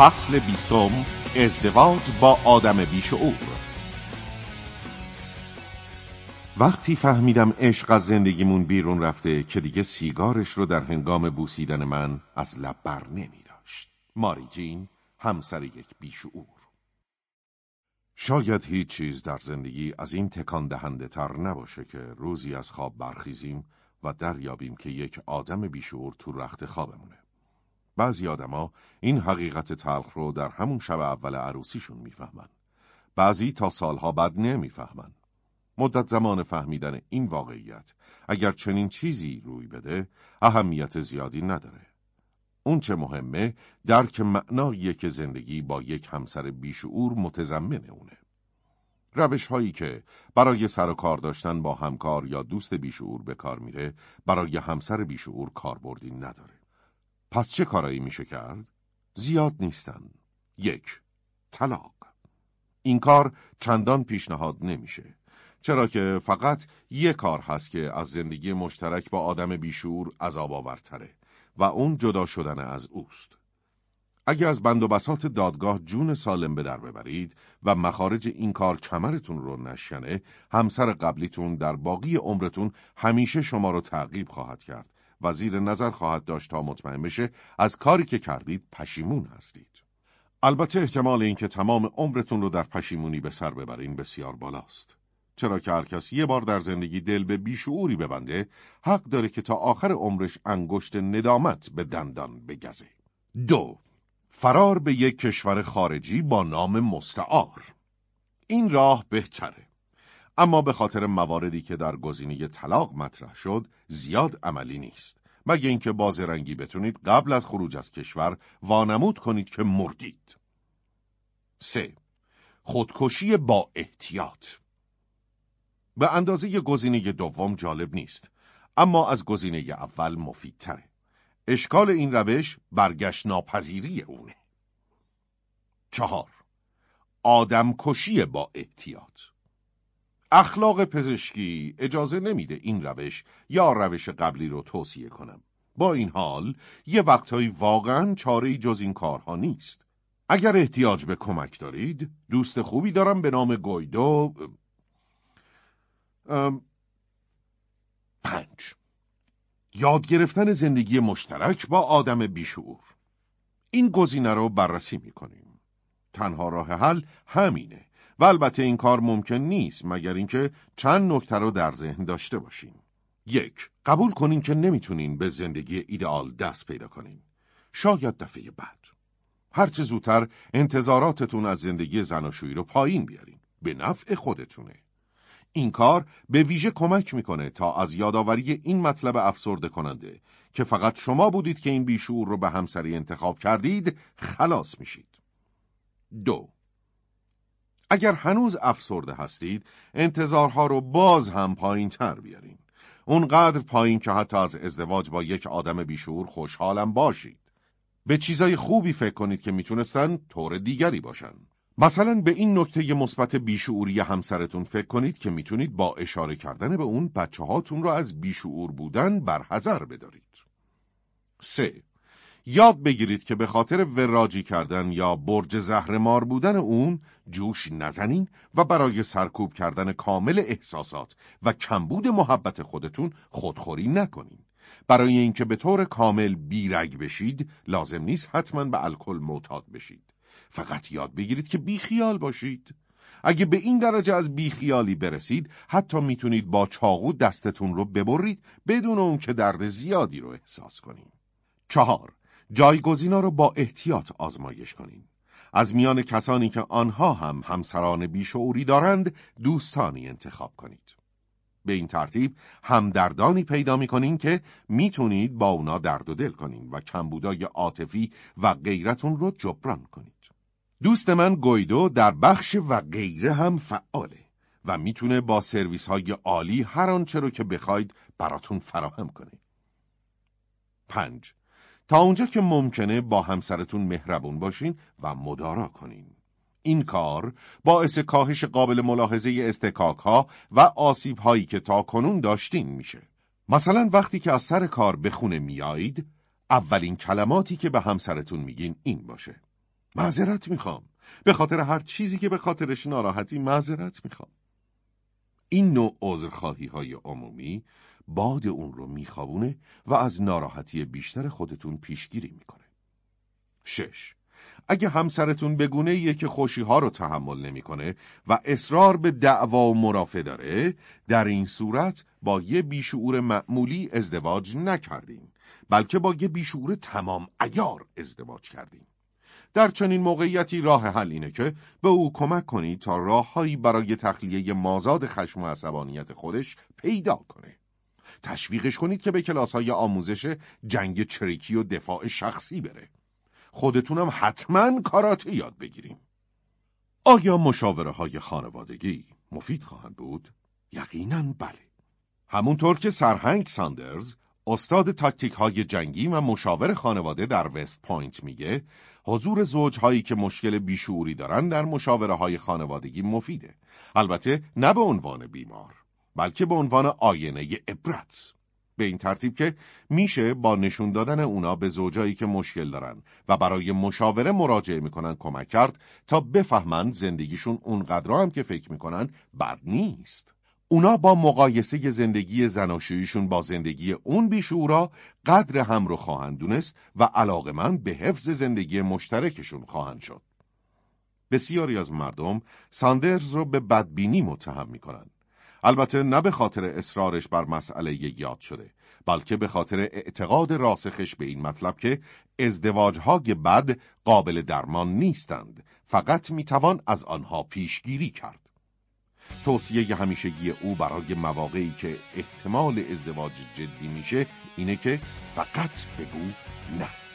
فصل بیستم ازدواج با آدم بیشعور. وقتی فهمیدم عشق از زندگیمون بیرون رفته که دیگه سیگارش رو در هنگام بوسیدن من از لب بر نمی داشت. ماری جین همسر یک بیشعور. شاید هیچ چیز در زندگی از این تکان دهنده تر نباشه که روزی از خواب برخیزیم و دریابیم که یک آدم بیشعور تو رخت خوابمونه. بعضی آدما این حقیقت تلخ رو در همون شب اول عروسیشون می‌فهمن. بعضی تا سالها بعد نمی‌فهمن. مدت زمان فهمیدن این واقعیت اگر چنین چیزی روی بده اهمیت زیادی نداره. اون چه مهمه درک معناییه که زندگی با یک همسر بیشعور متضمن اونه. روش هایی که برای سر و کار داشتن با همکار یا دوست بیشعور به کار میره برای همسر بیشعور کاربردی نداره. پس چه کارایی میشه کرد؟ زیاد نیستن. یک، طلاق. این کار چندان پیشنهاد نمیشه. چرا که فقط یک کار هست که از زندگی مشترک با آدم بیشور عذاب آورتره و اون جدا شدن از اوست. اگه از بند و بسات دادگاه جون سالم به در ببرید و مخارج این کار کمرتون رو نشنه، همسر قبلیتون در باقی عمرتون همیشه شما رو تعقیب خواهد کرد و زیر نظر خواهد داشت تا مطمئن بشه از کاری که کردید پشیمون هستید. البته احتمال اینکه تمام عمرتون رو در پشیمونی به سر ببرین بسیار بالاست. چرا که هر کس یه بار در زندگی دل به بیشعوری ببنده حق داره که تا آخر عمرش انگشت ندامت به دندان بگزه. دو فرار به یک کشور خارجی با نام مستعار این راه بهتره اما به خاطر مواردی که در گزینه طلاق مطرح شد زیاد عملی نیست. مگه اینکه رنگی بتونید قبل از خروج از کشور وانمود کنید که مردید. سه. خودکشی با احتیاط. به اندازه گزینه دوم جالب نیست اما از گزینه اول مفیدتره. اشکال این روش برگشت ناپذیری اونه. چهار. آدمکشی با احتیاط. اخلاق پزشکی اجازه نمیده این روش یا روش قبلی رو توصیه کنم. با این حال یه وقتهایی واقعا چاره جز این کارها نیست. اگر احتیاج به کمک دارید دوست خوبی دارم به نام گویدو پنج یاد گرفتن زندگی مشترک با آدم بیشعور این گزینه رو بررسی می‌کنیم. تنها راه حل همینه و البته این کار ممکن نیست مگر اینکه چند نکته رو در ذهن داشته باشین. یک، قبول کنین که نمی‌تونین به زندگی ایدئال دست پیدا کنین. شاید دفعه بعد. هرچه زودتر انتظاراتتون از زندگی زناشویی رو پایین بیارین. به نفع خودتونه. این کار به ویژه کمک می‌کنه تا از یادآوری این مطلب افسرده کننده که فقط شما بودید که این بیشعور رو به همسری انتخاب کردید خلاص میشید. دو اگر هنوز افسرده هستید انتظارها رو باز هم پایین تر بیارین اونقدر پایین که حتی از ازدواج با یک آدم بیشور خوشحالم باشید به چیزای خوبی فکر کنید که می‌تونستن طور دیگری باشن مثلا به این نکته مثبت بیشعوری همسرتون فکر کنید که می‌تونید با اشاره کردن به اون بچه هاتون رو از بیشعور بودن برحضر بدارید. 3. یاد بگیرید که به خاطر وراجی کردن یا برج زهرمار بودن اون جوش نزنین و برای سرکوب کردن کامل احساسات و کمبود محبت خودتون خودخوری نکنین. برای اینکه به طور کامل بیرگ بشید لازم نیست حتما به الکل معتاد بشید. فقط یاد بگیرید که بیخیال باشید. اگه به این درجه از بیخیالی برسید حتی می‌تونید با چاقو دستتون رو ببرید بدون اون که درد زیادی رو احساس کنید. چهار جایگزینا رو با احتیاط آزمایش کنین. از میان کسانی که آنها هم همسران بیشعوری دارند دوستانی انتخاب کنید. به این ترتیب همدردانی پیدا می که می‌تونید با اونا درد و دل کنین و کمبودای عاطفی و غیرتون رو جبران کنید. دوست من گویدو در بخش و غیره هم فعاله و می‌تونه با سرویس های عالی هر آنچه رو که بخواید براتون فراهم کنه. پنج تا اونجا که ممکنه با همسرتون مهربون باشین و مدارا کنین. این کار باعث کاهش قابل ملاحظه استکاک ها و آسیب هایی که تا کنون داشتین میشه. مثلا وقتی که از سر کار به خونه میایید، اولین کلماتی که به همسرتون میگین این باشه. معذرت می‌خوام به خاطر هر چیزی که به خاطرش ناراحتی معذرت می‌خوام این نوع عذرخواهی های عمومی باد اون رو میخوابونه و از ناراحتی بیشتر خودتون پیشگیری می‌کنه. شش اگه همسرتون بگونه یه که خوشی ها رو تحمل نمی‌کنه و اصرار به دعوا و مرافع داره در این صورت با یه بیشعور معمولی ازدواج نکردیم بلکه با یه بیشعور تمام ایار ازدواج کردیم در چنین موقعیتی راه حل اینه که به او کمک کنید تا راههایی برای تخلیه مازاد خشم و عصبانیت خودش پیدا کنه. تشویقش کنید که به کلاس های آموزش جنگ چریکی و دفاع شخصی بره. خودتونم حتما کاراته یاد بگیریم. آیا مشاوره های خانوادگی مفید خواهند بود؟ یقینا بله. همونطور که سرهنگ ساندرز استاد تاکتیک های جنگی و مشاور خانواده در وست پوینت میگه حضور زوجهایی که مشکل بیشعوری دارن در مشاوره های خانوادگی مفیده البته نه به عنوان بیمار بلکه به عنوان آینه عبرت به این ترتیب که میشه با نشون دادن اونا به زوجایی که مشکل دارن و برای مشاوره مراجعه می‌کنن کمک کرد تا بفهمن زندگیشون اونقدر هم که فکر می‌کنن بد نیست اونا با مقایسه زندگی زناشویشون با زندگی اون بیشورا قدر هم رو خواهند دونست و علاقه من به حفظ زندگی مشترکشون خواهند شد. بسیاری از مردم ساندرز رو به بدبینی متهم می‌کنن. البته نه به خاطر اصرارش بر مسئله یاد شده بلکه به خاطر اعتقاد راسخش به این مطلب که ازدواجهای بد قابل درمان نیستند فقط می‌توان از آنها پیشگیری کرد. توصیه همیشگی او برای مواقعی که احتمال ازدواج جدی میشه اینه که فقط بگو نه.